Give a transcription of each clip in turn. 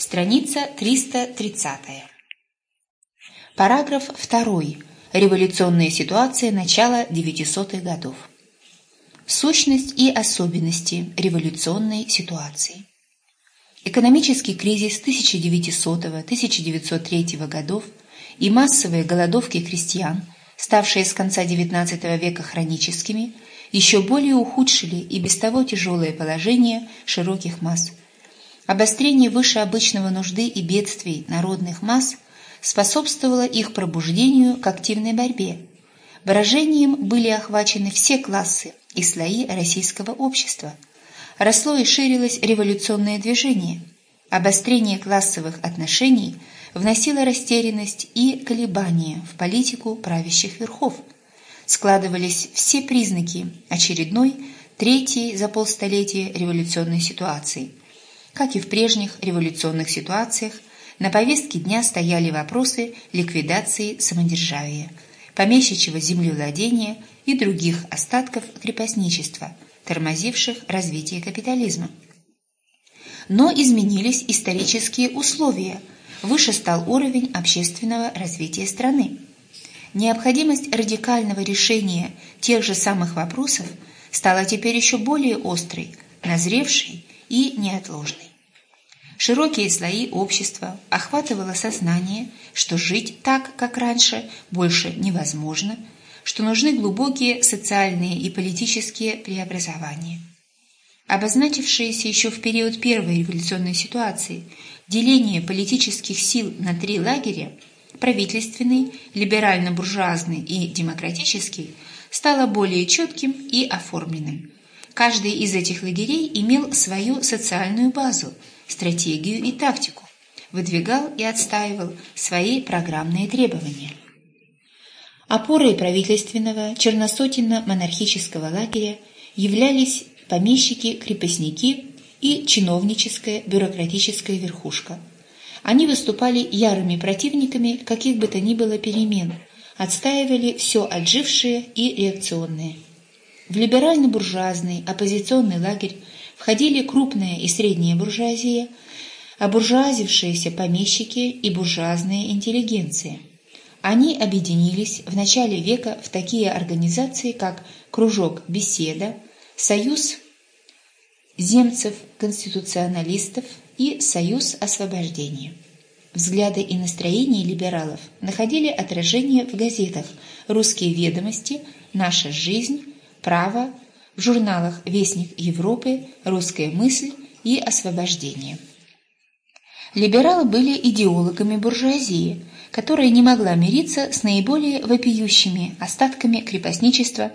Страница 330. Параграф 2. Революционная ситуация начала 900-х годов. Сущность и особенности революционной ситуации. Экономический кризис 1900-1903 годов и массовые голодовки крестьян, ставшие с конца XIX века хроническими, еще более ухудшили и без того тяжелое положение широких масс. Обострение выше обычного нужды и бедствий народных масс способствовало их пробуждению к активной борьбе. Выражением были охвачены все классы и слои российского общества – росло и ширилось революционное движение. Обострение классовых отношений вносило растерянность и колебания в политику правящих верхов. Складывались все признаки очередной, третьей за полстолетия революционной ситуации. Как и в прежних революционных ситуациях, на повестке дня стояли вопросы ликвидации самодержавия, помещичьего землевладения и других остатков крепостничества – тормозивших развитие капитализма. Но изменились исторические условия, выше стал уровень общественного развития страны. Необходимость радикального решения тех же самых вопросов стала теперь еще более острой, назревшей и неотложной. Широкие слои общества охватывало сознание, что жить так, как раньше, больше невозможно – что нужны глубокие социальные и политические преобразования. Обозначившееся еще в период первой революционной ситуации деление политических сил на три лагеря – правительственный, либерально-буржуазный и демократический – стало более четким и оформленным. Каждый из этих лагерей имел свою социальную базу, стратегию и тактику, выдвигал и отстаивал свои программные требования. Опорой правительственного черносотенно-монархического лагеря являлись помещики-крепостники и чиновническая бюрократическая верхушка. Они выступали ярыми противниками каких бы то ни было перемен, отстаивали все отжившее и реакционное. В либерально-буржуазный оппозиционный лагерь входили крупная и средняя буржуазия, обуржуазившиеся помещики и буржуазная интеллигенция – они объединились в начале века в такие организации, как Кружок Беседа, Союз земцев-конституционалистов и Союз освобождения. Взгляды и настроения либералов находили отражение в газетах «Русские ведомости», «Наша жизнь», «Право», в журналах «Вестник Европы», «Русская мысль» и «Освобождение». Либералы были идеологами буржуазии, которая не могла мириться с наиболее вопиющими остатками крепостничества,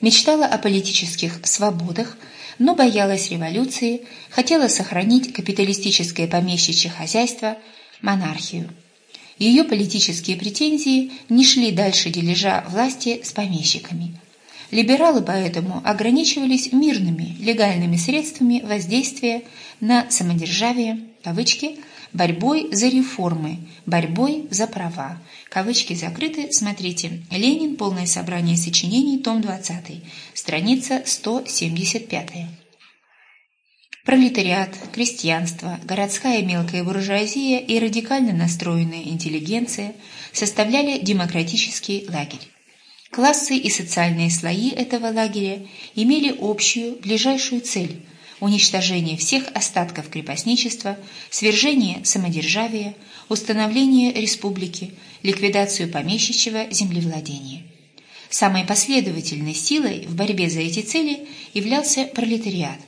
мечтала о политических свободах, но боялась революции, хотела сохранить капиталистическое помещичье хозяйство, монархию. Ее политические претензии не шли дальше дележа власти с помещиками. Либералы поэтому ограничивались мирными, легальными средствами воздействия на самодержавие, кавычки, борьбой за реформы, борьбой за права. Кавычки закрыты. Смотрите. Ленин. Полное собрание сочинений. Том 20. Страница 175. Пролетариат, крестьянство, городская мелкая буржуазия и радикально настроенная интеллигенция составляли демократический лагерь. Классы и социальные слои этого лагеря имели общую, ближайшую цель – уничтожение всех остатков крепостничества, свержение самодержавия, установление республики, ликвидацию помещичьего землевладения. Самой последовательной силой в борьбе за эти цели являлся пролетариат.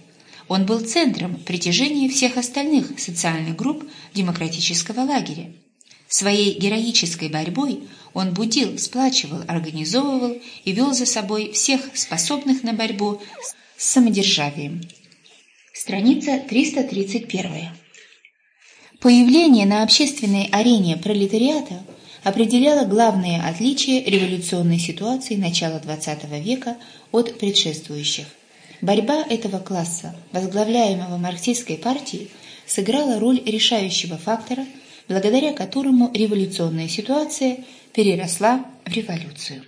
Он был центром притяжения всех остальных социальных групп демократического лагеря. Своей героической борьбой он будил, сплачивал, организовывал и вел за собой всех способных на борьбу с самодержавием. Страница 331. Появление на общественной арене пролетариата определяло главные отличия революционной ситуации начала XX века от предшествующих. Борьба этого класса, возглавляемого марксистской партией, сыграла роль решающего фактора, благодаря которому революционная ситуация переросла в революцию.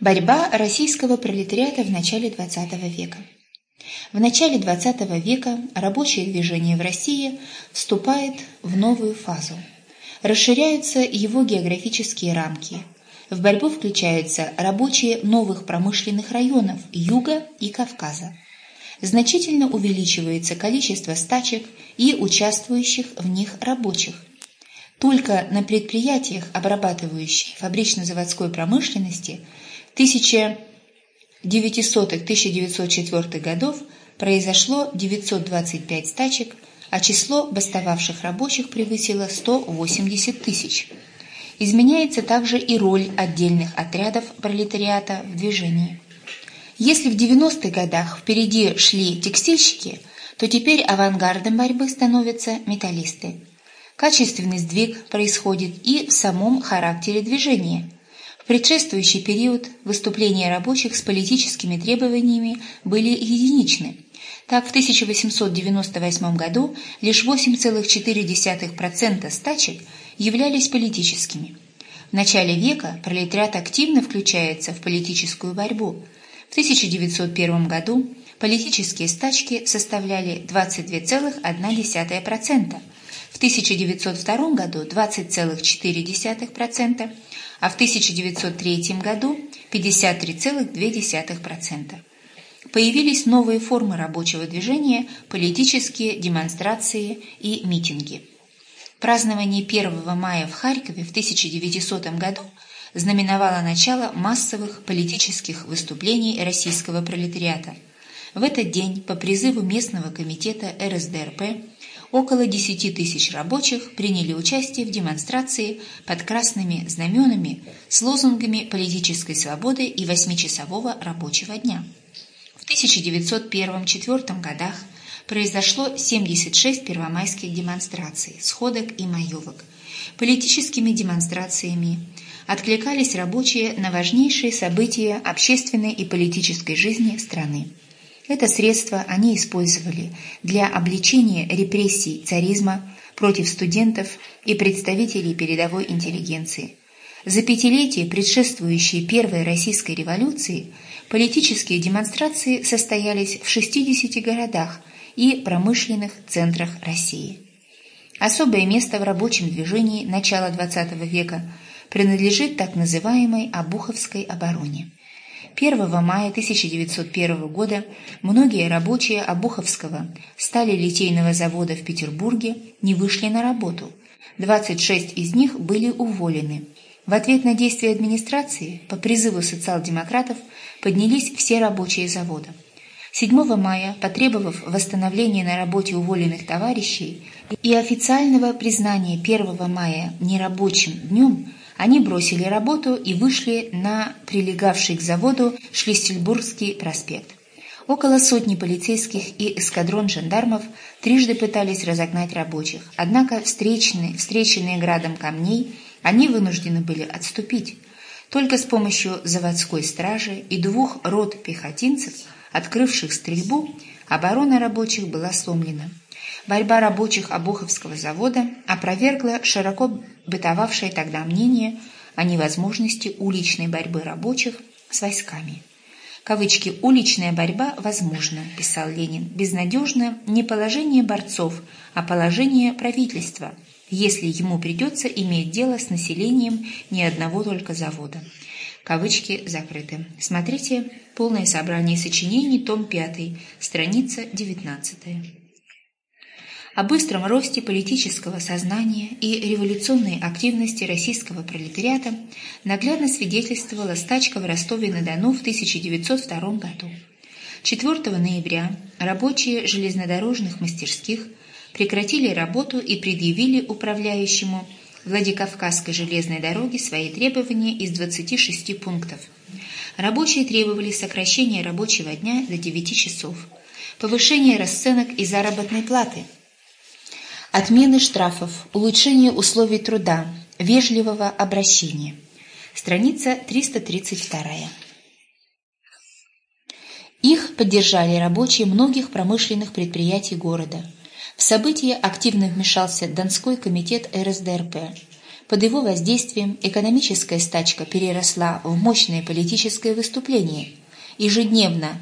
Борьба российского пролетариата в начале XX века – В начале XX века рабочее движение в России вступает в новую фазу. Расширяются его географические рамки. В борьбу включаются рабочие новых промышленных районов Юга и Кавказа. Значительно увеличивается количество стачек и участвующих в них рабочих. Только на предприятиях, обрабатывающей фабрично-заводской промышленности, 1900-1904 годов произошло 925 стачек, а число бастовавших рабочих превысило 180 тысяч. Изменяется также и роль отдельных отрядов пролетариата в движении. Если в 90-х годах впереди шли текстильщики, то теперь авангардом борьбы становятся металлисты. Качественный сдвиг происходит и в самом характере движения. В предшествующий период выступления рабочих с политическими требованиями были единичны. Так, в 1898 году лишь 8,4% стачек являлись политическими. В начале века пролетариат активно включается в политическую борьбу. В 1901 году политические стачки составляли 22,1%, в 1902 году 20,4%, а в 1903 году 53,2%. Появились новые формы рабочего движения, политические демонстрации и митинги. Празднование 1 мая в Харькове в 1900 году знаменовало начало массовых политических выступлений российского пролетариата. В этот день по призыву местного комитета РСДРП около 10 тысяч рабочих приняли участие в демонстрации под красными знаменами с лозунгами политической свободы и восьмичасового рабочего дня. В 1901-1904 годах произошло 76 первомайских демонстраций, сходок и маевок. Политическими демонстрациями откликались рабочие на важнейшие события общественной и политической жизни страны. Это средство они использовали для обличения репрессий царизма против студентов и представителей передовой интеллигенции. За пятилетие, предшествующие Первой Российской революции, политические демонстрации состоялись в 60 городах и промышленных центрах России. Особое место в рабочем движении начала XX века принадлежит так называемой Обуховской обороне. 1 мая 1901 года многие рабочие Обуховского стали литейного завода в Петербурге не вышли на работу. 26 из них были уволены. В ответ на действия администрации по призыву социал-демократов поднялись все рабочие завода. 7 мая, потребовав восстановления на работе уволенных товарищей и официального признания 1 мая нерабочим днем, они бросили работу и вышли на прилегавший к заводу Шлиссельбургский проспект. Около сотни полицейских и эскадрон жандармов трижды пытались разогнать рабочих, однако встреченные, встреченные градом камней они вынуждены были отступить. Только с помощью заводской стражи и двух рот пехотинцев, открывших стрельбу, оборона рабочих была сломлена. Борьба рабочих Обуховского завода опровергла широко бытовавшее тогда мнение о невозможности уличной борьбы рабочих с войсками. Кавычки «уличная борьба возможна», писал Ленин, «безнадежно не положение борцов, а положение правительства, если ему придется иметь дело с населением ни одного только завода». Кавычки закрыты. Смотрите полное собрание сочинений, том 5, страница 19 о быстром росте политического сознания и революционной активности российского пролетариата наглядно свидетельствовала стачка в Ростове-на-Дону в 1902 году. 4 ноября рабочие железнодорожных мастерских прекратили работу и предъявили управляющему Владикавказской железной дороги свои требования из 26 пунктов. Рабочие требовали сокращения рабочего дня до 9 часов, повышения расценок и заработной платы – Отмены штрафов, улучшение условий труда, вежливого обращения. Страница 332. Их поддержали рабочие многих промышленных предприятий города. В события активно вмешался Донской комитет РСДРП. Под его воздействием экономическая стачка переросла в мощное политическое выступление. Ежедневно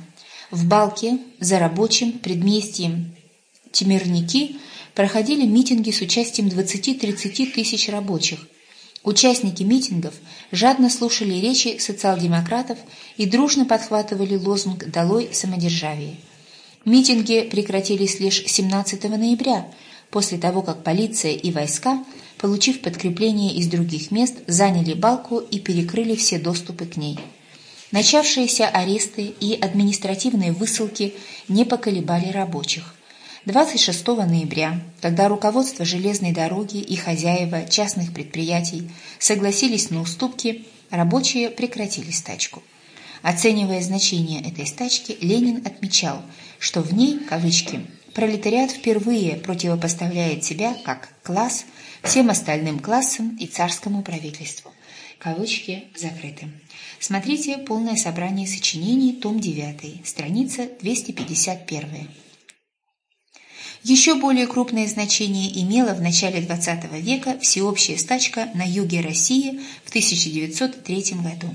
В Балке, за рабочим предместьем Темирники проходили митинги с участием 20-30 тысяч рабочих. Участники митингов жадно слушали речи социал-демократов и дружно подхватывали лозунг «Долой самодержавие». Митинги прекратились лишь 17 ноября, после того, как полиция и войска, получив подкрепление из других мест, заняли балку и перекрыли все доступы к ней. Начавшиеся аресты и административные высылки не поколебали рабочих. 26 ноября, когда руководство железной дороги и хозяева частных предприятий согласились на уступки, рабочие прекратили стачку. Оценивая значение этой стачки, Ленин отмечал, что в ней, кавычки, пролетариат впервые противопоставляет себя как класс всем остальным классам и царскому правительству. Кавычки закрыты. Смотрите полное собрание сочинений, том 9, страница 251. Еще более крупное значение имела в начале XX века всеобщая стачка на юге России в 1903 году.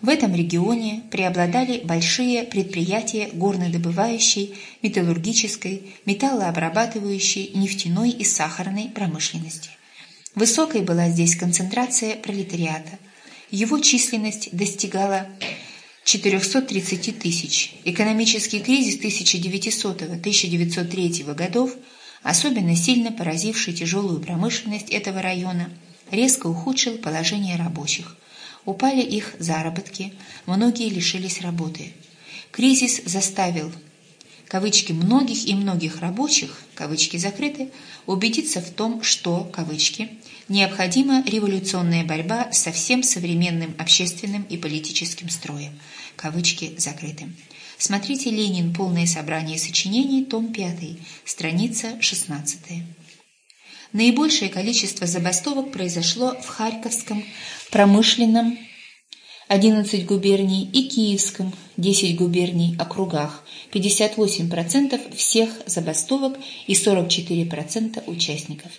В этом регионе преобладали большие предприятия горнодобывающей, металлургической, металлообрабатывающей, нефтяной и сахарной промышленности. Высокой была здесь концентрация пролетариата. Его численность достигала 430 тысяч. Экономический кризис 1900-1903 годов, особенно сильно поразивший тяжелую промышленность этого района, резко ухудшил положение рабочих. Упали их заработки, многие лишились работы. Кризис заставил кавычки многих и многих рабочих, кавычки закрыты, убедиться в том, что, кавычки, необходима революционная борьба со всем современным общественным и политическим строем, кавычки закрыты. Смотрите «Ленин. Полное собрание сочинений», том 5, страница 16. Наибольшее количество забастовок произошло в Харьковском промышленном 11 губерний и Киевском 10 губерний округах, 58% всех забастовок и 44% участников.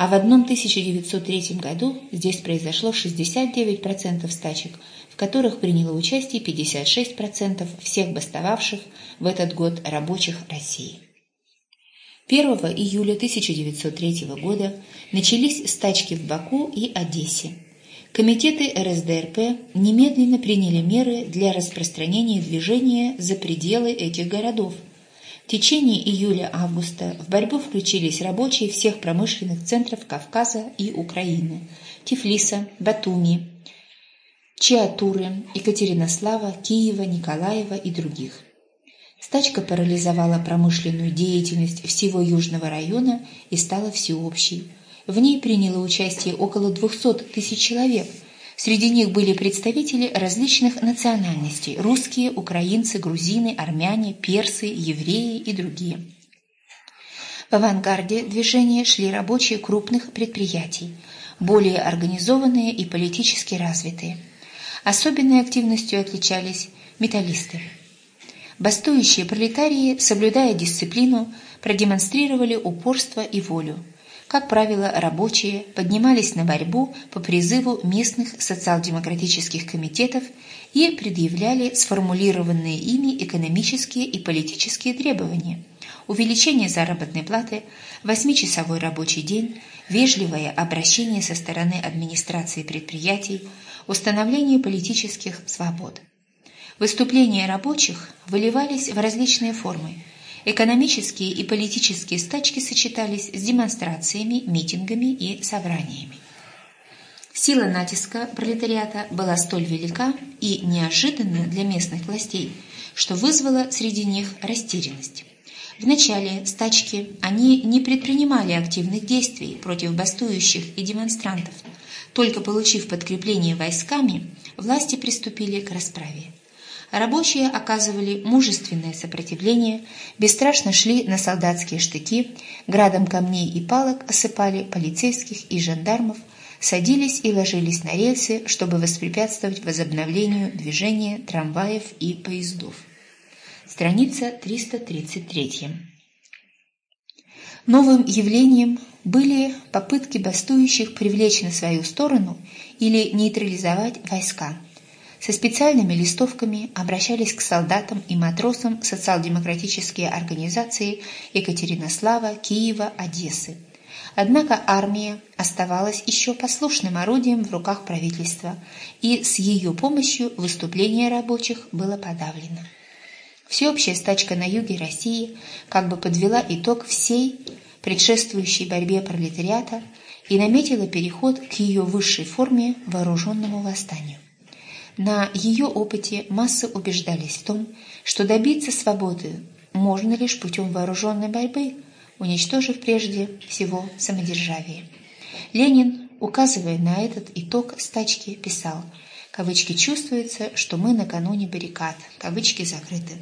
А в одном 1903 году здесь произошло 69% стачек, в которых приняло участие 56% всех бастовавших в этот год рабочих России. 1 июля 1903 года начались стачки в Баку и Одессе. Комитеты РСДРП немедленно приняли меры для распространения движения за пределы этих городов. В течение июля-августа в борьбу включились рабочие всех промышленных центров Кавказа и Украины – Тифлиса, Батуми, Чиатуры, Екатеринослава, Киева, Николаева и других. Стачка парализовала промышленную деятельность всего Южного района и стала всеобщей – в ней приняло участие около 200 тысяч человек. Среди них были представители различных национальностей – русские, украинцы, грузины, армяне, персы, евреи и другие. В авангарде движения шли рабочие крупных предприятий, более организованные и политически развитые. Особенной активностью отличались металлисты. Бастующие пролетарии, соблюдая дисциплину, продемонстрировали упорство и волю – как правило, рабочие поднимались на борьбу по призыву местных социал-демократических комитетов и предъявляли сформулированные ими экономические и политические требования. Увеличение заработной платы, восьмичасовой рабочий день, вежливое обращение со стороны администрации предприятий, установление политических свобод. Выступления рабочих выливались в различные формы – Экономические и политические стачки сочетались с демонстрациями, митингами и собраниями. Сила натиска пролетариата была столь велика и неожиданна для местных властей, что вызвала среди них растерянность. В начале стачки они не предпринимали активных действий против бастующих и демонстрантов. Только получив подкрепление войсками, власти приступили к расправе. Рабочие оказывали мужественное сопротивление, бесстрашно шли на солдатские штыки, градом камней и палок осыпали полицейских и жандармов, садились и ложились на рельсы, чтобы воспрепятствовать возобновлению движения трамваев и поездов. Страница 333. Новым явлением были попытки бастующих привлечь на свою сторону или нейтрализовать войска – Со специальными листовками обращались к солдатам и матросам социал-демократические организации Екатеринослава, Киева, Одессы. Однако армия оставалась еще послушным орудием в руках правительства, и с ее помощью выступление рабочих было подавлено. Всеобщая стачка на юге России как бы подвела итог всей предшествующей борьбе пролетариата и наметила переход к ее высшей форме вооруженному восстанию. На ее опыте массы убеждались в том, что добиться свободы можно лишь путем вооруженной борьбы, уничтожив прежде всего самодержавие. Ленин, указывая на этот итог стачки, писал Кавычки чувствуется, что мы накануне баррикад. Кавычки закрыты.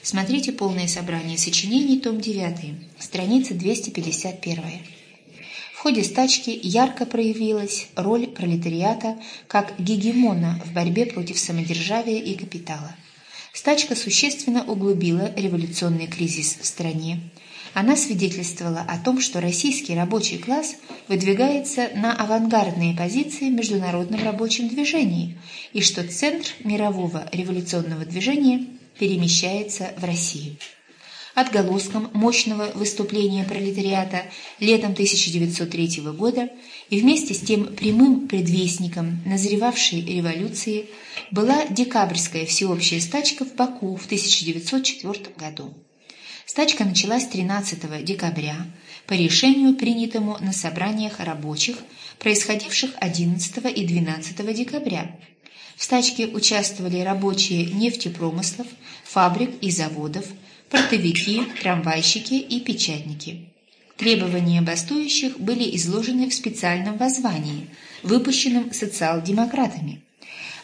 Смотрите полное собрание сочинений, том 9, страница 251. В ходе стачки ярко проявилась роль пролетариата как гегемона в борьбе против самодержавия и капитала. Стачка существенно углубила революционный кризис в стране, она свидетельствовала о том, что российский рабочий класс выдвигается на авангардные позиции в международном рабочем движении и что центр мирового революционного движения перемещается в Россию. Отголоском мощного выступления пролетариата летом 1903 года и вместе с тем прямым предвестником назревавшей революции была декабрьская всеобщая стачка в Баку в 1904 году. Стачка началась 13 декабря по решению, принятому на собраниях рабочих, происходивших 11 и 12 декабря. В стачке участвовали рабочие нефтепромыслов, фабрик и заводов, портовики, трамвайщики и печатники. Требования бастующих были изложены в специальном воззвании, выпущенном социал-демократами.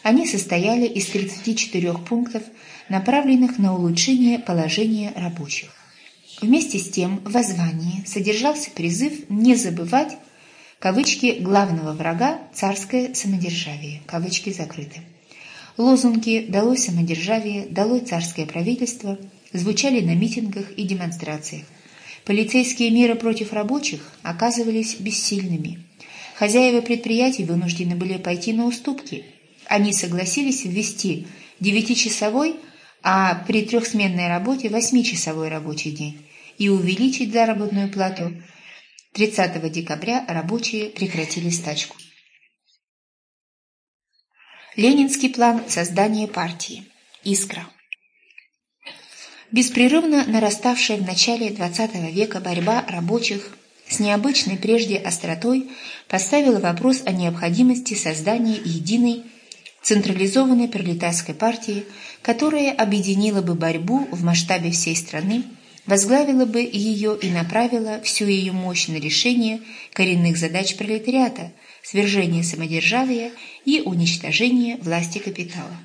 Они состояли из 34 пунктов, направленных на улучшение положения рабочих. Вместе с тем в воззвании содержался призыв не забывать кавычки главного врага царское самодержавие, кавычки закрыты. Лозунги «Долой самодержавие», «Долой царское правительство» звучали на митингах и демонстрациях. Полицейские меры против рабочих оказывались бессильными. Хозяева предприятий вынуждены были пойти на уступки. Они согласились ввести девятичасовой а при трехсменной работе восьмичасовой рабочий день и увеличить заработную плату. 30 декабря рабочие прекратили стачку. Ленинский план создания партии. Искра. Беспрерывно нараставшая в начале XX века борьба рабочих с необычной прежде остротой поставила вопрос о необходимости создания единой централизованной пролетарской партии, которая объединила бы борьбу в масштабе всей страны, возглавила бы ее и направила всю ее мощь на решение коренных задач пролетариата, свержение самодержавия и уничтожение власти капитала.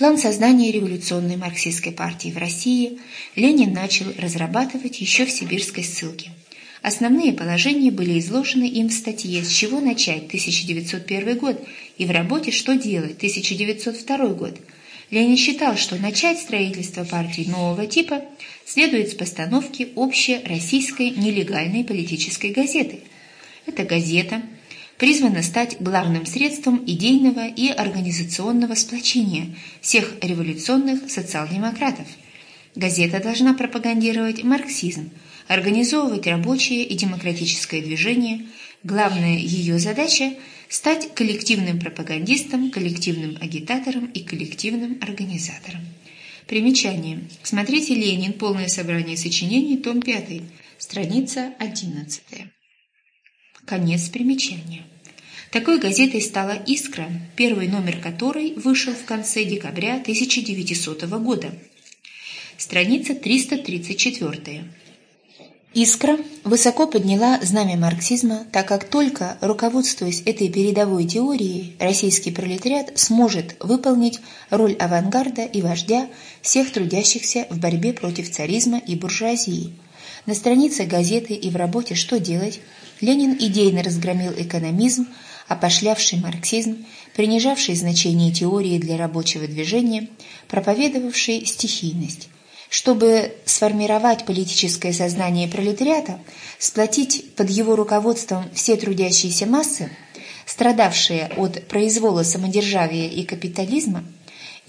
План создания революционной марксистской партии в России Ленин начал разрабатывать еще в сибирской ссылке. Основные положения были изложены им в статье «С чего начать?» 1901 год и в работе «Что делать?» 1902 год. Ленин считал, что начать строительство партии нового типа следует с постановки общероссийской нелегальной политической газеты. Эта газета призвана стать главным средством идейного и организационного сплочения всех революционных социал-демократов. Газета должна пропагандировать марксизм – организовывать рабочее и демократическое движение. Главная ее задача – стать коллективным пропагандистом, коллективным агитатором и коллективным организатором. Примечание. Смотрите «Ленин. Полное собрание сочинений. Том 5. Страница 11. Конец примечания. Такой газетой стала «Искра», первый номер которой вышел в конце декабря 1900 года. Страница 334. Искра высоко подняла знамя марксизма, так как только, руководствуясь этой передовой теорией, российский пролетариат сможет выполнить роль авангарда и вождя всех трудящихся в борьбе против царизма и буржуазии. На странице газеты и в работе «Что делать» Ленин идейно разгромил экономизм, опошлявший марксизм, принижавший значение теории для рабочего движения, проповедовавший стихийность – чтобы сформировать политическое сознание пролетариата, сплотить под его руководством все трудящиеся массы, страдавшая от произвола самодержавия и капитализма,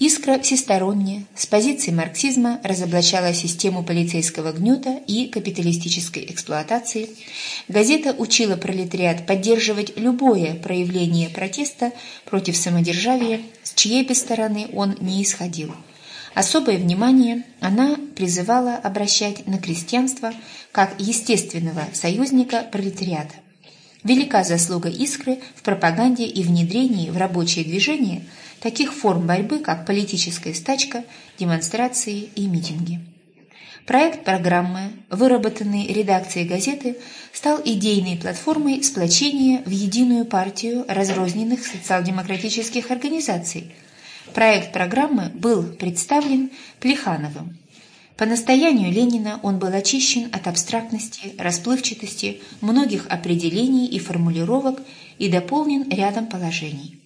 Искра всесторонне, с позиции марксизма, разоблачала систему полицейского гнета и капиталистической эксплуатации. Газета учила пролетариат поддерживать любое проявление протеста против самодержавия, с чьей бы стороны он не исходил. Особое внимание она призывала обращать на крестьянство как естественного союзника пролетариата. Велика заслуга «Искры» в пропаганде и внедрении в рабочее движение – таких форм борьбы, как политическая стачка, демонстрации и митинги. Проект программы, выработанный редакцией газеты, стал идейной платформой сплочения в единую партию разрозненных социал-демократических организаций. Проект программы был представлен Плехановым. По настоянию Ленина он был очищен от абстрактности, расплывчатости, многих определений и формулировок и дополнен рядом положений.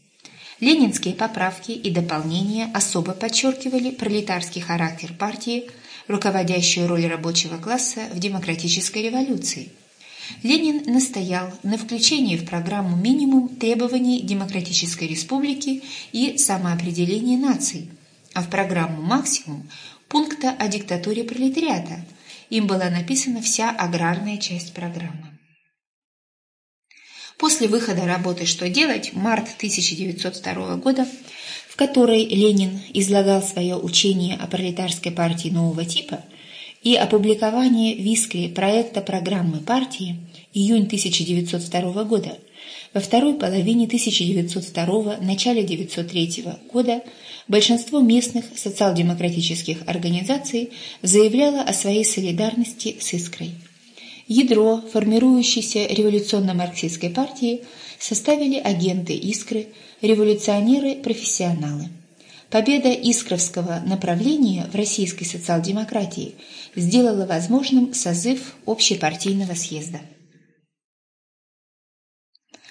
Ленинские поправки и дополнения особо подчеркивали пролетарский характер партии, руководящую роль рабочего класса в демократической революции. Ленин настоял на включении в программу минимум требований демократической республики и самоопределения наций, а в программу максимум пункта о диктатуре пролетариата. Им была написана вся аграрная часть программы. После выхода работы «Что делать» март 1902 года, в которой Ленин излагал свое учение о пролетарской партии нового типа и опубликование в Искре проекта программы партии июнь 1902 года, во второй половине 1902 начале 1903 года большинство местных социал-демократических организаций заявляло о своей солидарности с «Искрой». Ядро формирующейся революционно-марксистской партии составили агенты «Искры», революционеры-профессионалы. Победа искровского направления в российской социал-демократии сделала возможным созыв общепартийного съезда.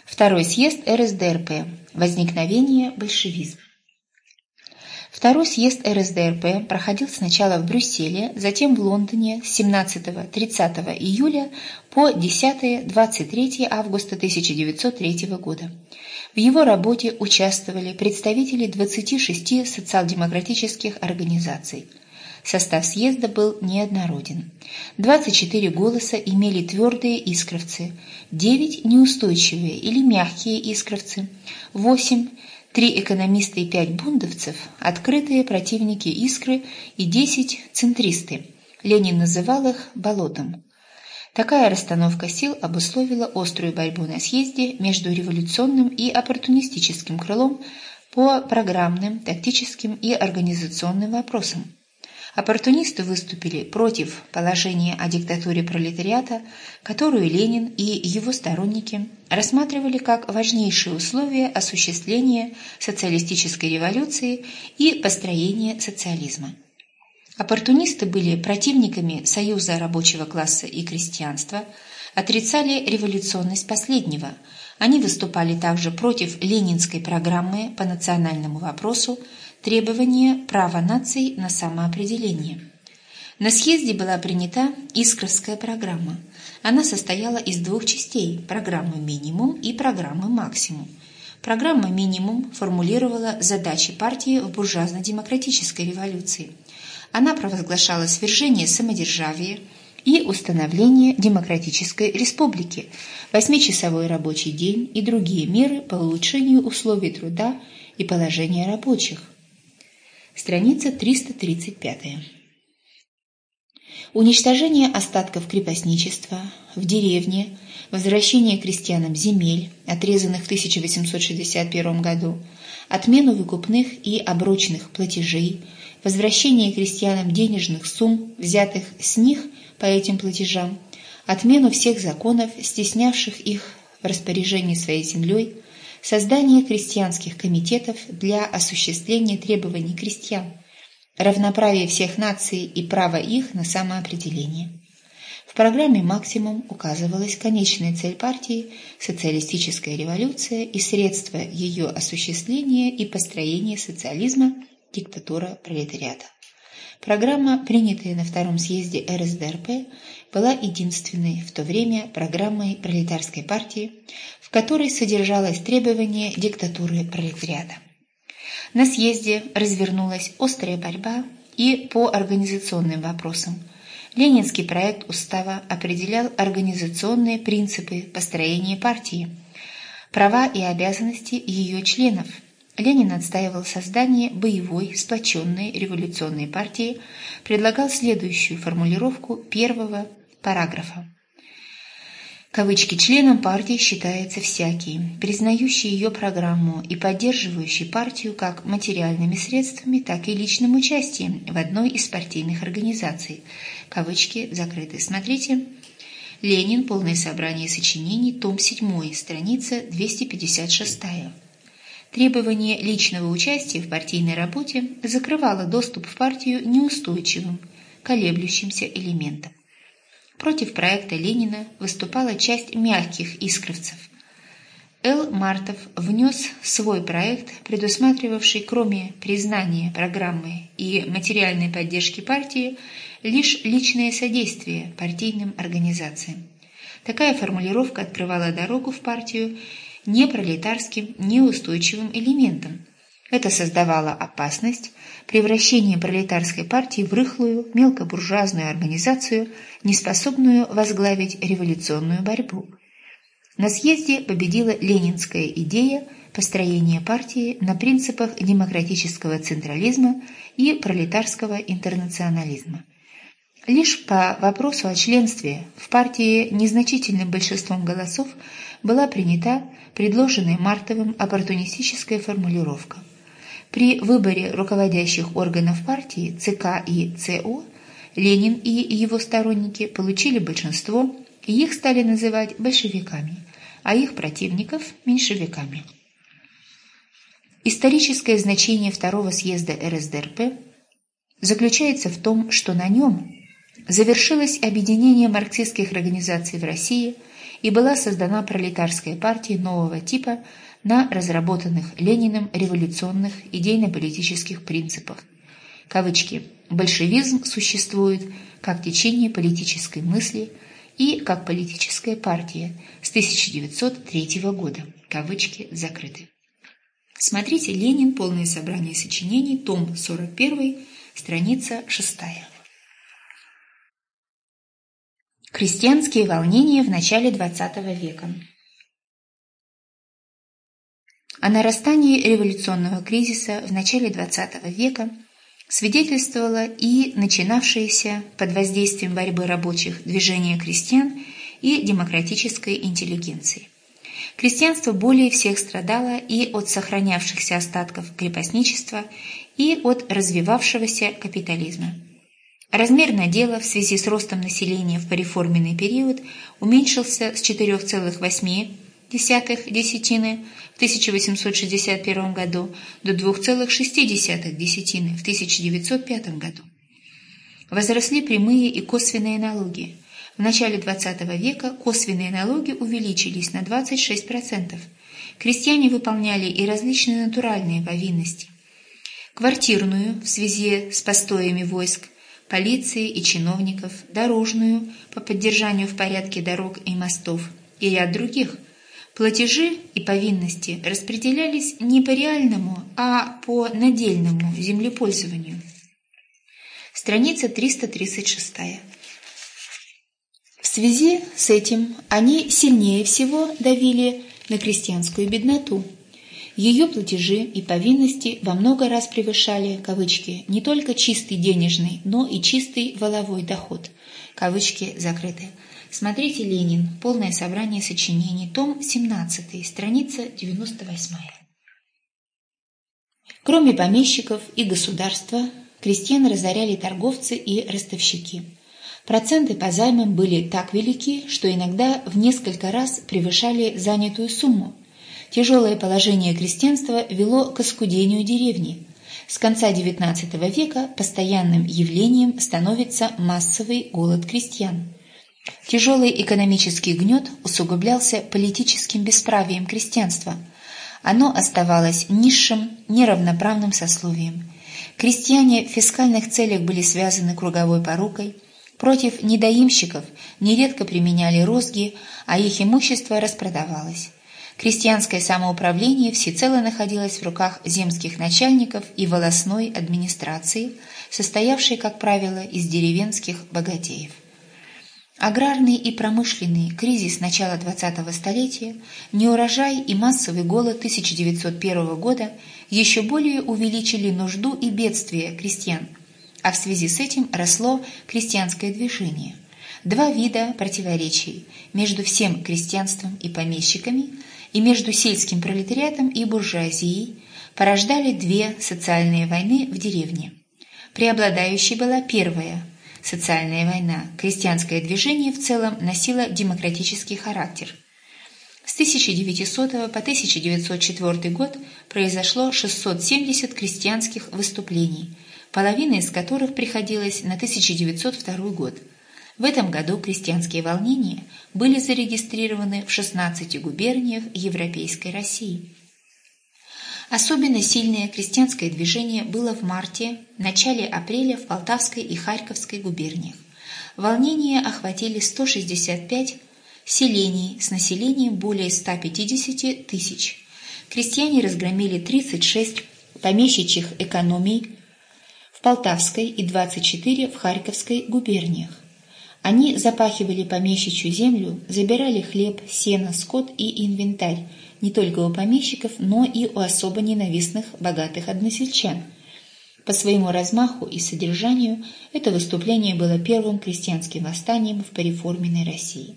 Второй съезд РСДРП. Возникновение большевизма. Второй съезд РСДРП проходил сначала в Брюсселе, затем в Лондоне с 17-30 июля по 10-23 августа 1903 года. В его работе участвовали представители 26 социал-демократических организаций. Состав съезда был неоднороден. 24 голоса имели твердые искровцы, 9 – неустойчивые или мягкие искровцы, 8 Три экономиста и пять бундовцев – открытые противники «Искры» и десять – центристы. Ленин называл их «болотом». Такая расстановка сил обусловила острую борьбу на съезде между революционным и оппортунистическим крылом по программным, тактическим и организационным вопросам. Оппортунисты выступили против положения о диктатуре пролетариата, которую Ленин и его сторонники рассматривали как важнейшие условия осуществления социалистической революции и построения социализма. Оппортунисты были противниками союза рабочего класса и крестьянства, отрицали революционность последнего. Они выступали также против ленинской программы по национальному вопросу, требование права наций на самоопределение. На съезде была принята Искровская программа. Она состояла из двух частей – программы «Минимум» и программы «Максимум». Программа «Минимум» формулировала задачи партии в буржуазно-демократической революции. Она провозглашала свержение самодержавия и установление демократической республики, восьмичасовой рабочий день и другие меры по улучшению условий труда и положения рабочих. Страница 335. Уничтожение остатков крепостничества в деревне, возвращение крестьянам земель, отрезанных в 1861 году, отмену выкупных и оброчных платежей, возвращение крестьянам денежных сумм, взятых с них по этим платежам, отмену всех законов, стеснявших их в распоряжении своей землей, создание крестьянских комитетов для осуществления требований крестьян, равноправие всех наций и право их на самоопределение. В программе «Максимум» указывалась конечная цель партии – социалистическая революция и средства ее осуществления и построения социализма – диктатура пролетариата. Программа, принятая на втором съезде РСДРП, была единственной в то время программой пролетарской партии, которой содержалось требование диктатуры пролетариата. На съезде развернулась острая борьба и по организационным вопросам. Ленинский проект устава определял организационные принципы построения партии, права и обязанности ее членов. Ленин отстаивал создание боевой, сплоченной революционной партии, предлагал следующую формулировку первого параграфа. Кавычки «членом партии считается всякий, признающий ее программу и поддерживающий партию как материальными средствами, так и личным участием в одной из партийных организаций». Кавычки закрыты. Смотрите «Ленин. Полное собрание сочинений. Том 7. Страница 256». Требование личного участия в партийной работе закрывало доступ в партию неустойчивым, колеблющимся элементам. Против проекта Ленина выступала часть мягких искровцев. Л. Мартов внес свой проект, предусматривавший, кроме признания программы и материальной поддержки партии, лишь личное содействие партийным организациям. Такая формулировка открывала дорогу в партию не пролетарским, неустойчивым элементам. Это создавало опасность превращение пролетарской партии в рыхлую, мелкобуржуазную организацию, неспособную возглавить революционную борьбу. На съезде победила ленинская идея построения партии на принципах демократического централизма и пролетарского интернационализма. Лишь по вопросу о членстве в партии незначительным большинством голосов была принята предложенная Мартовым оппортунистическая формулировка – при выборе руководящих органов партии ЦК и ЦО Ленин и его сторонники получили большинство, и их стали называть большевиками, а их противников – меньшевиками. Историческое значение Второго съезда РСДРП заключается в том, что на нем завершилось объединение марксистских организаций в России и была создана пролетарская партия нового типа – на разработанных Лениным революционных идейно-политических принципах. Кавычки. «Большевизм существует как течение политической мысли и как политическая партия с 1903 года». Кавычки закрыты. Смотрите «Ленин. Полное собрание сочинений», том 41, страница 6. Крестьянские волнения в начале XX века. О нарастании революционного кризиса в начале XX века свидетельствовало и начинавшееся под воздействием борьбы рабочих движение крестьян и демократической интеллигенции. Крестьянство более всех страдало и от сохранявшихся остатков крепостничества, и от развивавшегося капитализма. Размер надела в связи с ростом населения в пореформенный период уменьшился с 4,8 десятых десятины в 1861 году до 2,6 десятины в 1905 году. Возросли прямые и косвенные налоги. В начале XX века косвенные налоги увеличились на 26%. Крестьяне выполняли и различные натуральные повинности. Квартирную в связи с постоями войск, полиции и чиновников, дорожную по поддержанию в порядке дорог и мостов и ряд других – Платежи и повинности распределялись не по реальному, а по надельному землепользованию. Страница 336. В связи с этим они сильнее всего давили на крестьянскую бедноту. Ее платежи и повинности во много раз превышали, кавычки, не только чистый денежный, но и чистый воловой доход, кавычки закрыты. Смотрите «Ленин. Полное собрание сочинений. Том 17. Страница 98. Кроме помещиков и государства, крестьян разоряли торговцы и ростовщики. Проценты по займам были так велики, что иногда в несколько раз превышали занятую сумму. Тяжелое положение крестьянства вело к оскудению деревни. С конца XIX века постоянным явлением становится массовый голод крестьян. Тяжелый экономический гнет усугублялся политическим бесправием крестьянства. Оно оставалось низшим, неравноправным сословием. Крестьяне в фискальных целях были связаны круговой порукой, против недоимщиков нередко применяли розги, а их имущество распродавалось. Крестьянское самоуправление всецело находилось в руках земских начальников и волосной администрации, состоявшей, как правило, из деревенских богатеев. Аграрный и промышленный кризис начала 20-го столетия, неурожай и массовый голод 1901 года еще более увеличили нужду и бедствие крестьян, а в связи с этим росло крестьянское движение. Два вида противоречий между всем крестьянством и помещиками и между сельским пролетариатом и буржуазией порождали две социальные войны в деревне. Преобладающей была первая – социальная война, крестьянское движение в целом носило демократический характер. С 1900 по 1904 год произошло 670 крестьянских выступлений, половина из которых приходилась на 1902 год. В этом году крестьянские волнения были зарегистрированы в 16 губерниях Европейской России. Особенно сильное крестьянское движение было в марте, начале апреля в Полтавской и Харьковской губерниях. Волнения охватили 165 селений с населением более 150 тысяч. Крестьяне разгромили 36 помещичьих экономий в Полтавской и 24 в Харьковской губерниях. Они запахивали помещичью землю, забирали хлеб, сено, скот и инвентарь, не только у помещиков, но и у особо ненавистных богатых односельчан. По своему размаху и содержанию это выступление было первым крестьянским восстанием в пореформенной России.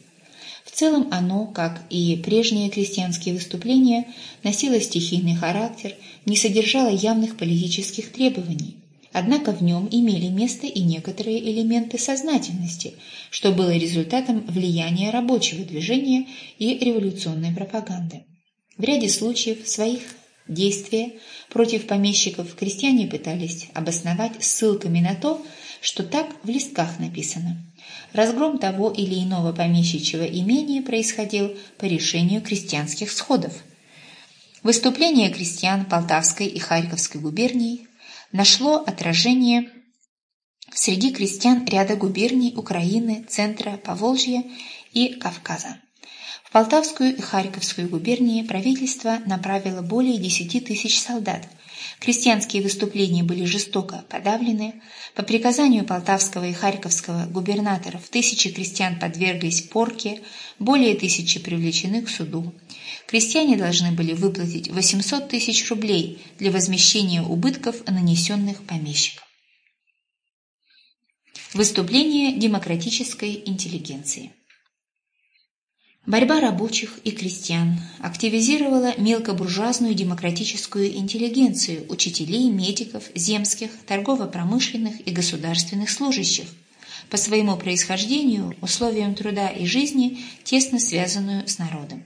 В целом оно, как и прежние крестьянские выступления, носило стихийный характер, не содержало явных политических требований. Однако в нем имели место и некоторые элементы сознательности, что было результатом влияния рабочего движения и революционной пропаганды. В ряде случаев своих действия против помещиков крестьяне пытались обосновать ссылками на то, что так в листках написано. Разгром того или иного помещичьего имения происходил по решению крестьянских сходов. Выступление крестьян Полтавской и Харьковской губерний нашло отражение среди крестьян ряда губерний Украины, Центра, Поволжья и Кавказа. В Полтавскую и Харьковскую губернии правительство направило более 10 тысяч солдат. Крестьянские выступления были жестоко подавлены. По приказанию Полтавского и Харьковского губернаторов тысячи крестьян подверглись порке, более тысячи привлечены к суду. Крестьяне должны были выплатить 800 тысяч рублей для возмещения убытков, нанесенных помещикам. Выступление демократической интеллигенции Борьба рабочих и крестьян активизировала мелкобуржуазную демократическую интеллигенцию учителей, медиков, земских, торгово-промышленных и государственных служащих, по своему происхождению, условиям труда и жизни, тесно связанную с народом.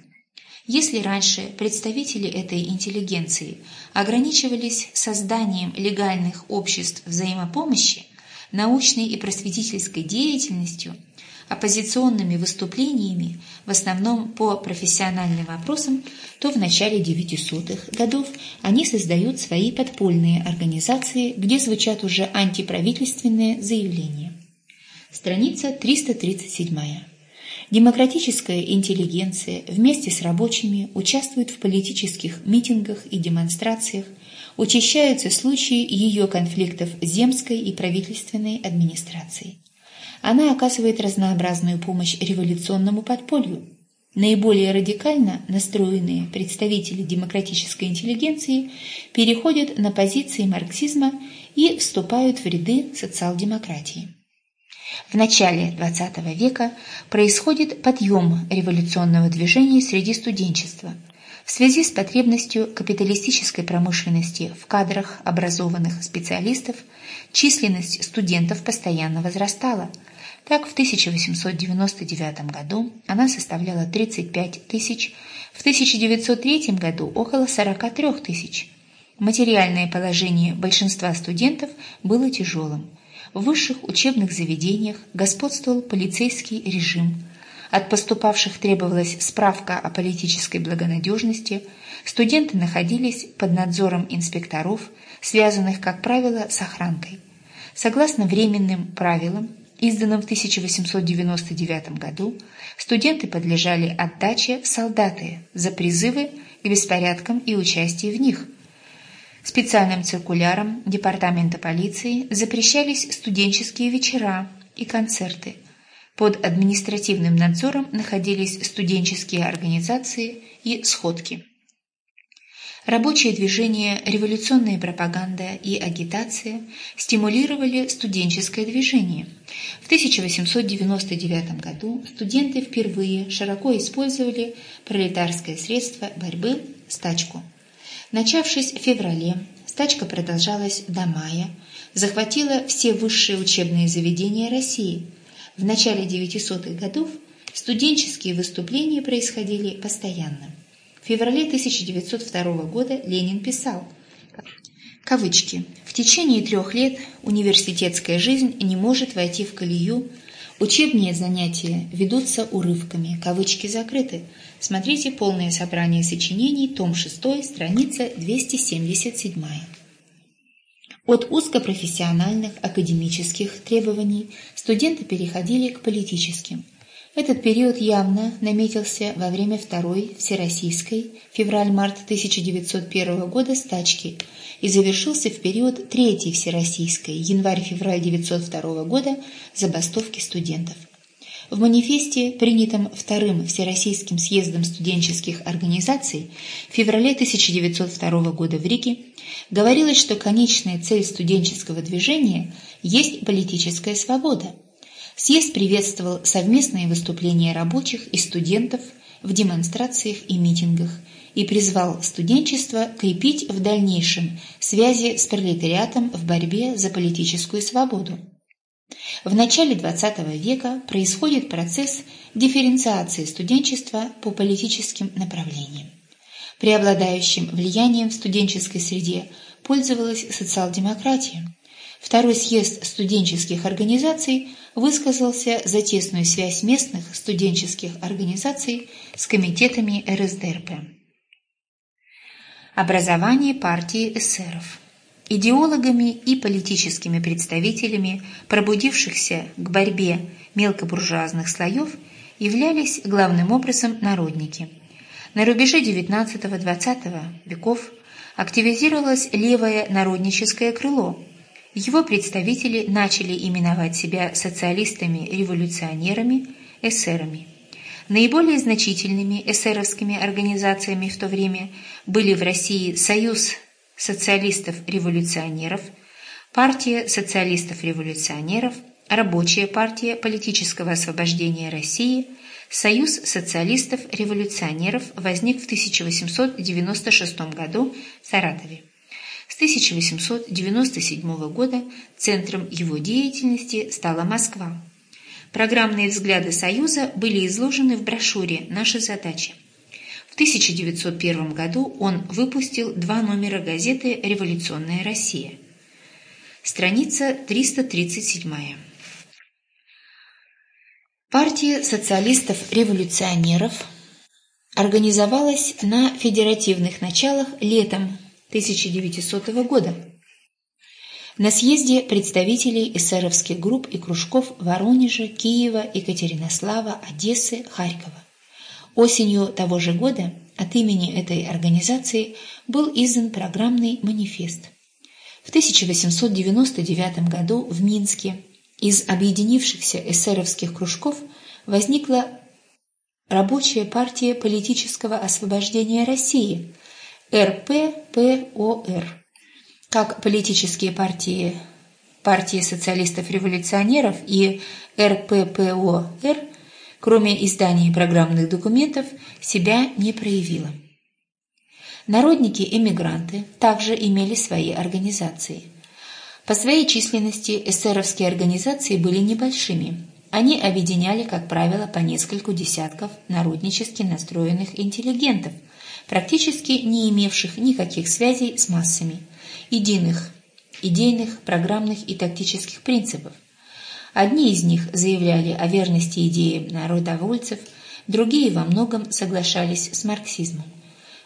Если раньше представители этой интеллигенции ограничивались созданием легальных обществ взаимопомощи, научной и просветительской деятельностью – оппозиционными выступлениями, в основном по профессиональным вопросам, то в начале 900-х годов они создают свои подпольные организации, где звучат уже антиправительственные заявления. Страница 337. Демократическая интеллигенция вместе с рабочими участвует в политических митингах и демонстрациях, учащаются случаи ее конфликтов с земской и правительственной администрацией. Она оказывает разнообразную помощь революционному подполью. Наиболее радикально настроенные представители демократической интеллигенции переходят на позиции марксизма и вступают в ряды социал-демократии. В начале XX века происходит подъем революционного движения среди студенчества в связи с потребностью капиталистической промышленности в кадрах образованных специалистов численность студентов постоянно возрастала – так, в 1899 году она составляла 35 тысяч, в 1903 году около 43 тысяч. Материальное положение большинства студентов было тяжелым. В высших учебных заведениях господствовал полицейский режим. От поступавших требовалась справка о политической благонадежности. Студенты находились под надзором инспекторов, связанных, как правило, с охранкой. Согласно временным правилам, изданном в 1899 году, студенты подлежали отдаче в солдаты за призывы к беспорядкам и участие в них. Специальным циркуляром Департамента полиции запрещались студенческие вечера и концерты. Под административным надзором находились студенческие организации и сходки. Рабочее движение, революционная пропаганда и агитация стимулировали студенческое движение. В 1899 году студенты впервые широко использовали пролетарское средство борьбы – стачку. Начавшись в феврале, стачка продолжалась до мая, захватила все высшие учебные заведения России. В начале 900-х годов студенческие выступления происходили постоянно. В феврале 1902 года Ленин писал, кавычки, «В течение трех лет университетская жизнь не может войти в колею, учебные занятия ведутся урывками, кавычки закрыты. Смотрите полное собрание сочинений, том 6, страница 277. От узкопрофессиональных академических требований студенты переходили к политическим. Этот период явно наметился во время Второй Всероссийской февраль-март 1901 года стачки и завершился в период Третьей Всероссийской январь-февраль 1902 года забастовки студентов. В манифесте, принятом Вторым Всероссийским съездом студенческих организаций в феврале 1902 года в Риге, говорилось, что конечная цель студенческого движения есть политическая свобода – Съезд приветствовал совместные выступления рабочих и студентов в демонстрациях и митингах и призвал студенчество крепить в дальнейшем связи с пролетариатом в борьбе за политическую свободу. В начале XX века происходит процесс дифференциации студенчества по политическим направлениям. Преобладающим влиянием в студенческой среде пользовалась социал-демократия. Второй съезд студенческих организаций высказался за тесную связь местных студенческих организаций с комитетами РСДРП. Образование партии эсеров Идеологами и политическими представителями пробудившихся к борьбе мелкобуржуазных слоев являлись главным образом народники. На рубеже XIX-XX веков активизировалось левое народническое крыло – его представители начали именовать себя социалистами-революционерами, эсерами. Наиболее значительными эсеровскими организациями в то время были в России Союз социалистов-революционеров, Партия социалистов-революционеров, Рабочая партия политического освобождения России, Союз социалистов-революционеров возник в 1896 году в Саратове. С 1897 года центром его деятельности стала Москва. Программные взгляды Союза были изложены в брошюре «Наши задачи». В 1901 году он выпустил два номера газеты «Революционная Россия». Страница 337. Партия социалистов-революционеров организовалась на федеративных началах летом 1900 года. На съезде представителей эсеровских групп и кружков Воронежа, Киева, Екатеринослава, Одессы, Харькова. Осенью того же года от имени этой организации был издан программный манифест. В 1899 году в Минске из объединившихся эсеровских кружков возникла Рабочая партия политического освобождения России, РППОР, как политические партии партии социалистов-революционеров и РППОР, кроме издания программных документов, себя не проявила. Народники-эмигранты также имели свои организации. По своей численности эсеровские организации были небольшими. Они объединяли, как правило, по нескольку десятков народнически настроенных интеллигентов – практически не имевших никаких связей с массами, единых, идейных, программных и тактических принципов. Одни из них заявляли о верности идеям народовольцев, другие во многом соглашались с марксизмом.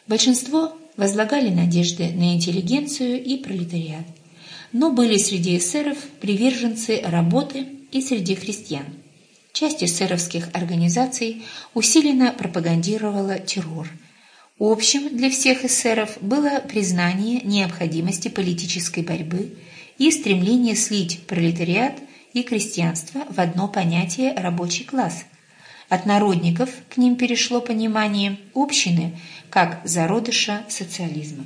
Большинство возлагали надежды на интеллигенцию и пролетариат. Но были среди эсеров приверженцы работы и среди христиан. Часть эсеровских организаций усиленно пропагандировала террор. Общим для всех эсеров было признание необходимости политической борьбы и стремление слить пролетариат и крестьянство в одно понятие рабочий класс. От народников к ним перешло понимание общины как зародыша социализма.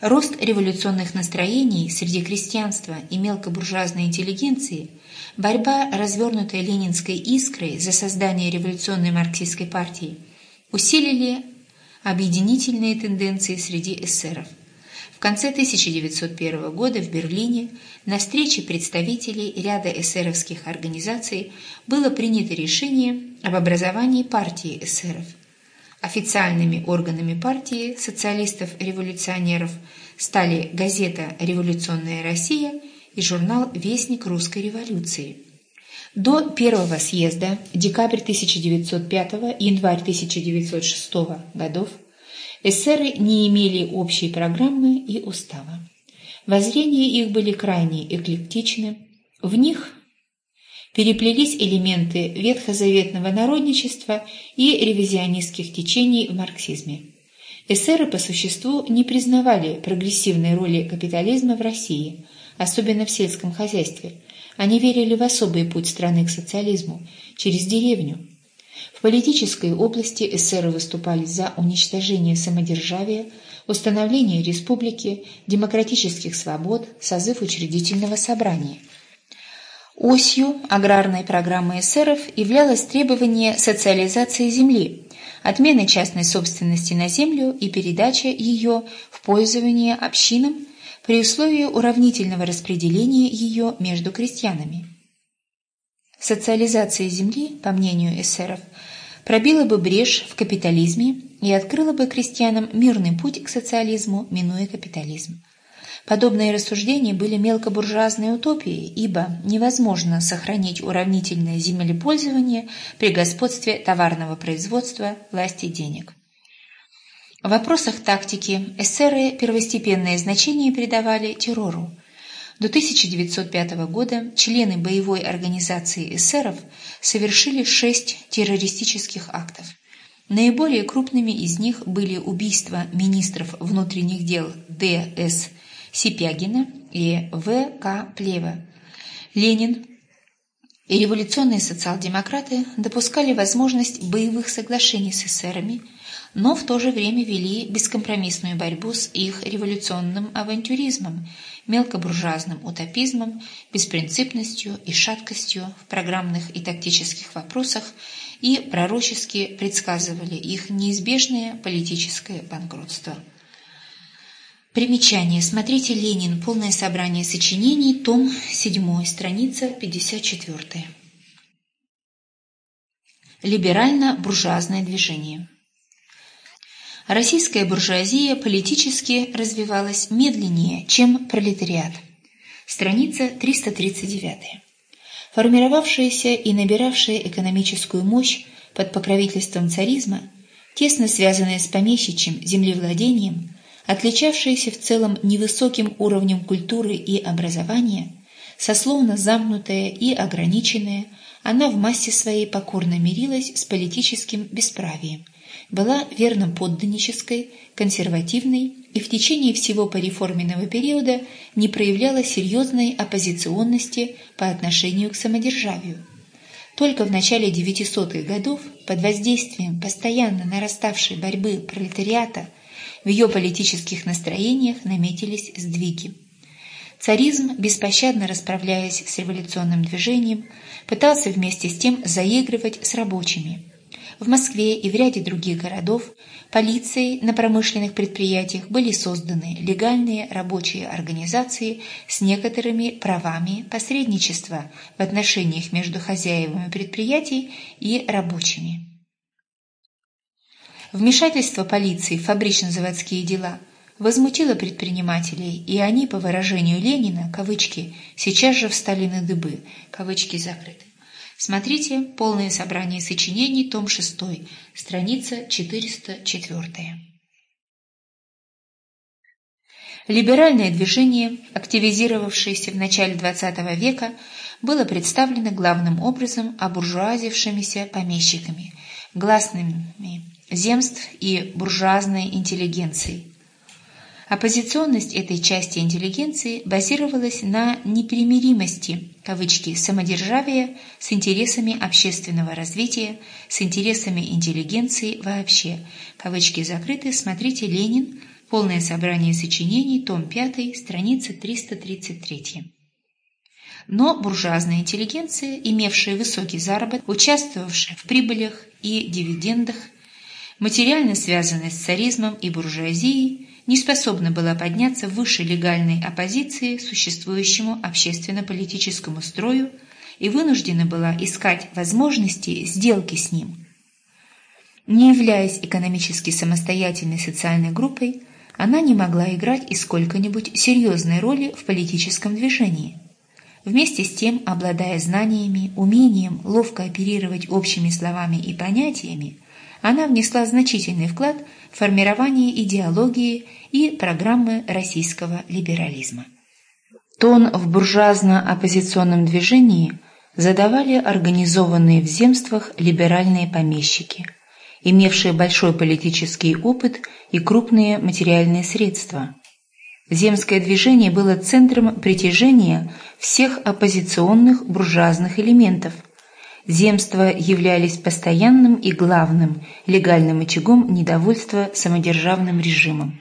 Рост революционных настроений среди крестьянства и мелкобуржуазной интеллигенции, борьба, развернутая ленинской искрой за создание революционной марксистской партии, усилили объединительные тенденции среди эсеров. В конце 1901 года в Берлине на встрече представителей ряда эсеровских организаций было принято решение об образовании партии эсеров – Официальными органами партии социалистов-революционеров стали газета «Революционная Россия» и журнал «Вестник русской революции». До первого съезда, декабрь 1905-январь 1906 годов, эсеры не имели общей программы и устава. Воззрения их были крайне эклектичны, в них переплелись элементы ветхозаветного народничества и ревизионистских течений в марксизме. Эсеры по существу не признавали прогрессивной роли капитализма в России, особенно в сельском хозяйстве. Они верили в особый путь страны к социализму, через деревню. В политической области эсеры выступали за уничтожение самодержавия, установление республики, демократических свобод, созыв учредительного собрания – Осью аграрной программы эсеров являлось требование социализации земли, отмены частной собственности на землю и передача ее в пользование общинам при условии уравнительного распределения ее между крестьянами. Социализация земли, по мнению эсеров, пробила бы брешь в капитализме и открыла бы крестьянам мирный путь к социализму, минуя капитализм. Подобные рассуждения были мелкобуржуазной утопией, ибо невозможно сохранить уравнительное землепользование при господстве товарного производства, власти денег. В вопросах тактики эсеры первостепенное значение придавали террору. До 1905 года члены боевой организации эсеров совершили шесть террористических актов. Наиболее крупными из них были убийства министров внутренних дел Д.С. Сипягина и В. К. Плева. Ленин и революционные социал-демократы допускали возможность боевых соглашений с эсерами, но в то же время вели бескомпромиссную борьбу с их революционным авантюризмом, мелкобуржуазным утопизмом, беспринципностью и шаткостью в программных и тактических вопросах и пророчески предсказывали их неизбежное политическое банкротство. Примечание. Смотрите «Ленин. Полное собрание сочинений. Том 7. Страница 54. Либерально-буржуазное движение. Российская буржуазия политически развивалась медленнее, чем пролетариат. Страница 339. Формировавшаяся и набиравшая экономическую мощь под покровительством царизма, тесно связанная с помещичьим землевладением – отличавшаяся в целом невысоким уровнем культуры и образования, сословно замкнутая и ограниченная, она в массе своей покорно мирилась с политическим бесправием, была верно подданнической, консервативной и в течение всего пореформенного периода не проявляла серьезной оппозиционности по отношению к самодержавию. Только в начале 900-х годов, под воздействием постоянно нараставшей борьбы пролетариата в ее политических настроениях наметились сдвиги. Царизм, беспощадно расправляясь с революционным движением, пытался вместе с тем заигрывать с рабочими. В Москве и в ряде других городов полицией на промышленных предприятиях были созданы легальные рабочие организации с некоторыми правами посредничества в отношениях между хозяевами предприятий и рабочими. Вмешательство полиции в фабрично-заводские дела возмутило предпринимателей, и они, по выражению Ленина, кавычки, сейчас же встали на дыбы, кавычки закрыты. Смотрите полное собрание сочинений, том 6, страница 404. Либеральное движение, активизировавшееся в начале XX века, было представлено главным образом обуржуазившимися помещиками, гласными земств и буржуазной интеллигенцией. Оппозиционность этой части интеллигенции базировалась на непримиримости кавычки, самодержавия с интересами общественного развития, с интересами интеллигенции вообще. Кавычки закрыты. Смотрите «Ленин. Полное собрание сочинений. Том 5. Страница 333». Но буржуазная интеллигенция, имевшая высокий заработок, участвовавшая в прибылях и дивидендах, материально связанная с царизмом и буржуазией, не способна была подняться выше легальной оппозиции существующему общественно-политическому строю и вынуждена была искать возможности сделки с ним. Не являясь экономически самостоятельной социальной группой, она не могла играть и сколько-нибудь серьезной роли в политическом движении. Вместе с тем, обладая знаниями, умением ловко оперировать общими словами и понятиями, она внесла значительный вклад в формирование идеологии и программы российского либерализма. Тон в буржуазно-оппозиционном движении задавали организованные в земствах либеральные помещики, имевшие большой политический опыт и крупные материальные средства. Земское движение было центром притяжения всех оппозиционных буржуазных элементов – земства являлись постоянным и главным легальным очагом недовольства самодержавным режимом.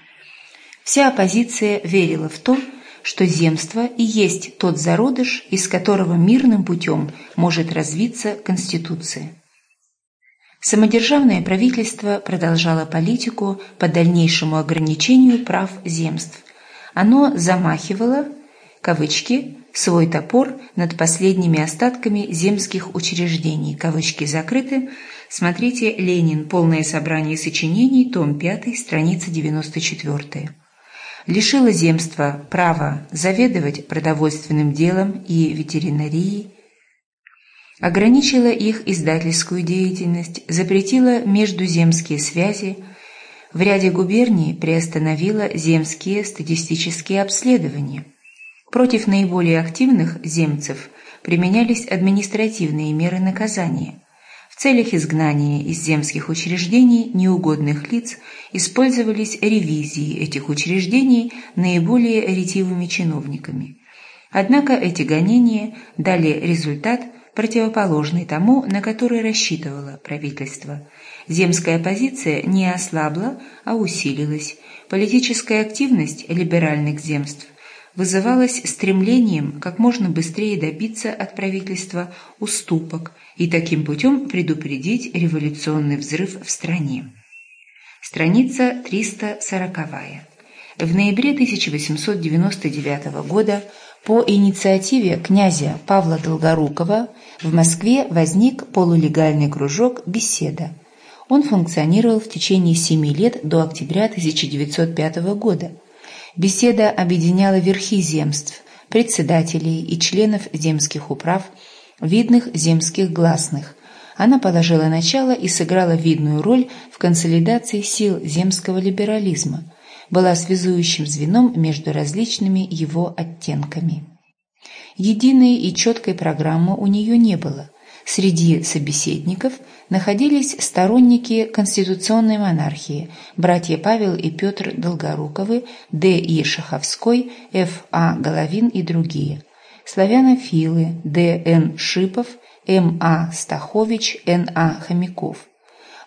Вся оппозиция верила в то, что земство и есть тот зародыш, из которого мирным путем может развиться Конституция. Самодержавное правительство продолжало политику по дальнейшему ограничению прав земств. Оно замахивало, кавычки, свой топор над последними остатками земских учреждений, кавычки закрыты, смотрите «Ленин. Полное собрание сочинений», том 5, страница 94. Лишила земства права заведовать продовольственным делом и ветеринарией, ограничила их издательскую деятельность, запретила междуземские связи, в ряде губерний приостановила земские статистические обследования – Против наиболее активных земцев применялись административные меры наказания. В целях изгнания из земских учреждений неугодных лиц использовались ревизии этих учреждений наиболее ретивыми чиновниками. Однако эти гонения дали результат, противоположный тому, на который рассчитывало правительство. Земская оппозиция не ослабла, а усилилась. Политическая активность либеральных земств вызывалось стремлением как можно быстрее добиться от правительства уступок и таким путем предупредить революционный взрыв в стране. Страница 340. В ноябре 1899 года по инициативе князя Павла Долгорукова в Москве возник полулегальный кружок «Беседа». Он функционировал в течение семи лет до октября 1905 года – Беседа объединяла верхи земств, председателей и членов земских управ, видных земских гласных. Она положила начало и сыграла видную роль в консолидации сил земского либерализма, была связующим звеном между различными его оттенками. Единой и четкой программы у нее не было. Среди собеседников находились сторонники конституционной монархии, братья Павел и Петр Долгоруковы, Д. И. Шаховской, Ф. А. Головин и другие, славянофилы, Д. Н. Шипов, М. А. Стахович, Н. А. Хомяков,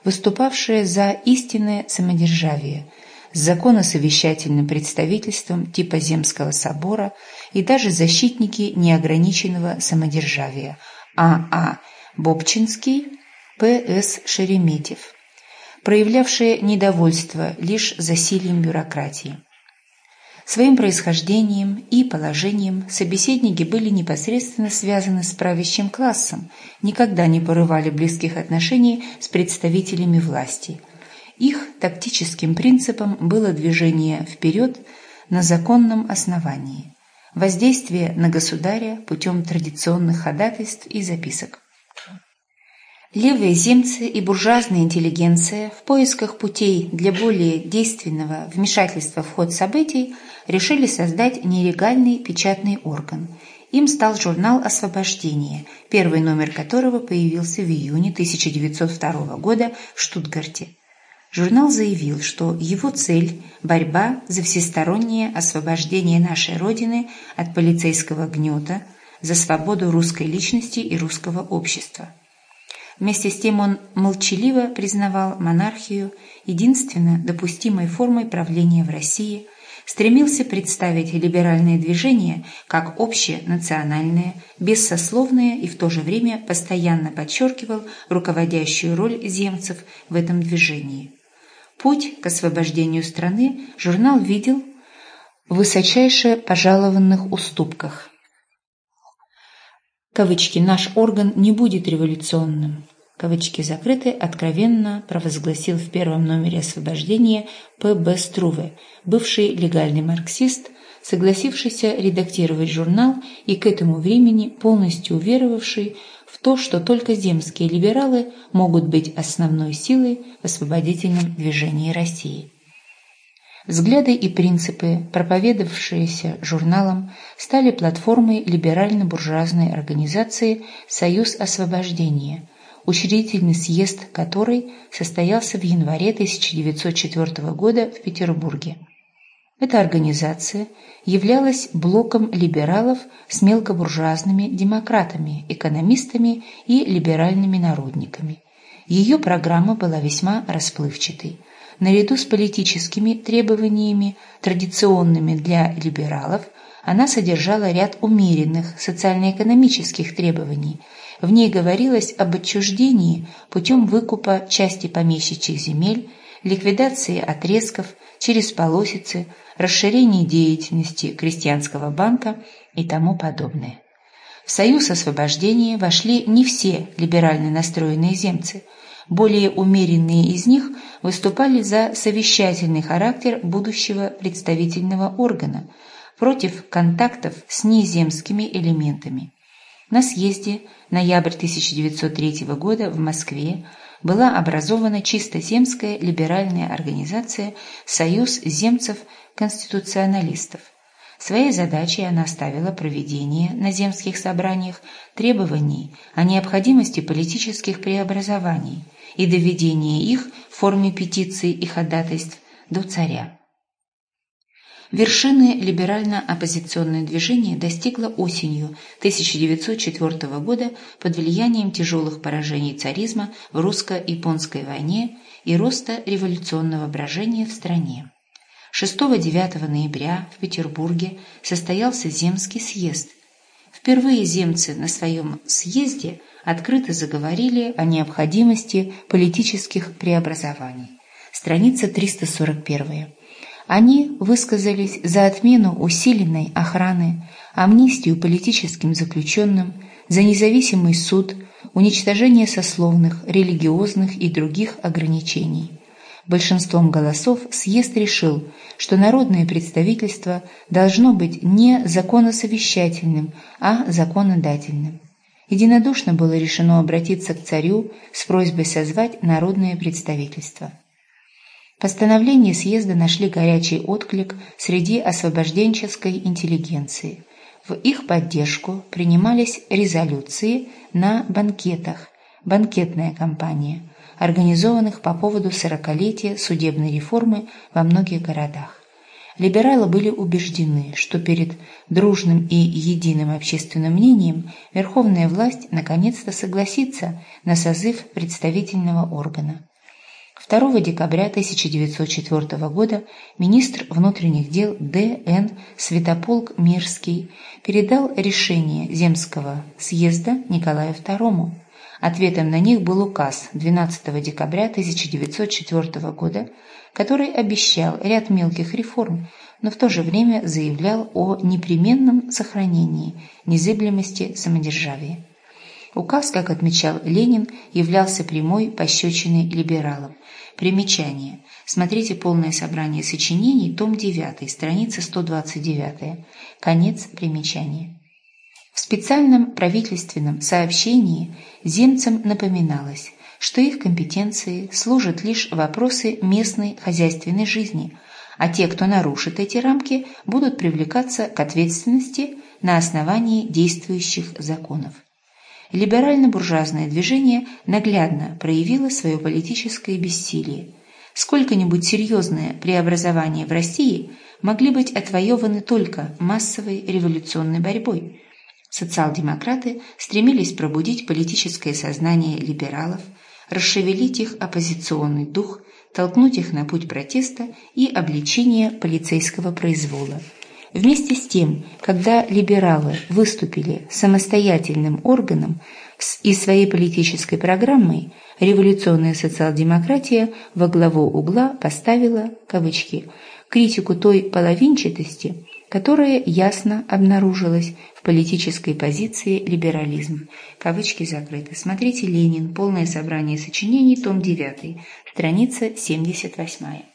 выступавшие за истинное самодержавие, с законосовещательным представительством типа Земского собора и даже защитники неограниченного самодержавия – а. А. Бобчинский, П. С. Шереметьев, проявлявшие недовольство лишь засилием бюрократии. Своим происхождением и положением собеседники были непосредственно связаны с правящим классом, никогда не порывали близких отношений с представителями власти. Их тактическим принципом было движение вперед на законном основании воздействие на государя путем традиционных ходатайств и записок. Левые земцы и буржуазная интеллигенция в поисках путей для более действенного вмешательства в ход событий решили создать нелегальный печатный орган. Им стал журнал «Освобождение», первый номер которого появился в июне 1902 года в Штутгарте. Журнал заявил, что его цель – борьба за всестороннее освобождение нашей Родины от полицейского гнета, за свободу русской личности и русского общества. Вместе с тем он молчаливо признавал монархию единственно допустимой формой правления в России, стремился представить либеральное движение как общенациональное, бессословное и в то же время постоянно подчеркивал руководящую роль земцев в этом движении. Путь к освобождению страны журнал видел в высочайше пожалованных уступках – кавычки, «наш орган не будет революционным», кавычки закрыты, откровенно провозгласил в первом номере освобождения П.Б. Струве, бывший легальный марксист, согласившийся редактировать журнал и к этому времени полностью уверовавший в то, что только земские либералы могут быть основной силой в освободительном движении России. Взгляды и принципы, проповедовавшиеся журналом, стали платформой либерально-буржуазной организации «Союз освобождения», учредительный съезд которой состоялся в январе 1904 года в Петербурге. Эта организация являлась блоком либералов с мелкобуржуазными демократами, экономистами и либеральными народниками. Ее программа была весьма расплывчатой – Наряду с политическими требованиями, традиционными для либералов, она содержала ряд умеренных социально-экономических требований. В ней говорилось об отчуждении путем выкупа части помещичьих земель, ликвидации отрезков через полосицы, расширении деятельности крестьянского банка и тому подобное. В Союз освобождения вошли не все либерально настроенные земцы – более умеренные из них выступали за совещательный характер будущего представительного органа против контактов с неземскими элементами. На съезде ноябрь 1903 года в Москве была образована чисто земская либеральная организация «Союз земцев-конституционалистов». Своей задачей она ставила проведение на земских собраниях требований о необходимости политических преобразований и доведение их в форме петиций и ходатайств до царя. Вершины либерально-оппозиционное движение достигло осенью 1904 года под влиянием тяжелых поражений царизма в русско-японской войне и роста революционного брожения в стране. 6-9 ноября в Петербурге состоялся Земский съезд. Впервые земцы на своем съезде открыто заговорили о необходимости политических преобразований. Страница 341. Они высказались за отмену усиленной охраны, амнистию политическим заключенным, за независимый суд, уничтожение сословных, религиозных и других ограничений. Большинством голосов съезд решил, что народное представительство должно быть не законосовещательным, а законодательным. Единодушно было решено обратиться к царю с просьбой созвать народное представительство. Постановления съезда нашли горячий отклик среди освобожденческой интеллигенции. В их поддержку принимались резолюции на банкетах, банкетная кампания – организованных по поводу сорокалетия судебной реформы во многих городах. Либералы были убеждены, что перед дружным и единым общественным мнением верховная власть наконец-то согласится на созыв представительного органа. 2 декабря 1904 года министр внутренних дел Д.Н. Святополк Мирский передал решение Земского съезда Николаю II Ответом на них был указ 12 декабря 1904 года, который обещал ряд мелких реформ, но в то же время заявлял о непременном сохранении незыблемости самодержавия. Указ, как отмечал Ленин, являлся прямой пощечиной либералам. Примечание. Смотрите полное собрание сочинений, том 9, страница 129. Конец примечания. В специальном правительственном сообщении земцам напоминалось, что их компетенции служат лишь вопросы местной хозяйственной жизни, а те, кто нарушит эти рамки, будут привлекаться к ответственности на основании действующих законов. Либерально-буржуазное движение наглядно проявило свое политическое бессилие. Сколько-нибудь серьезные преобразования в России могли быть отвоеваны только массовой революционной борьбой. Социал-демократы стремились пробудить политическое сознание либералов, расшевелить их оппозиционный дух, толкнуть их на путь протеста и обличения полицейского произвола. Вместе с тем, когда либералы выступили самостоятельным органом и своей политической программой, революционная социал-демократия во главу угла поставила, кавычки, критику той половинчатости, которая ясно обнаружилась политической позиции либерализм. Кавычки закрыты. Смотрите «Ленин. Полное собрание сочинений. Том 9. Страница 78.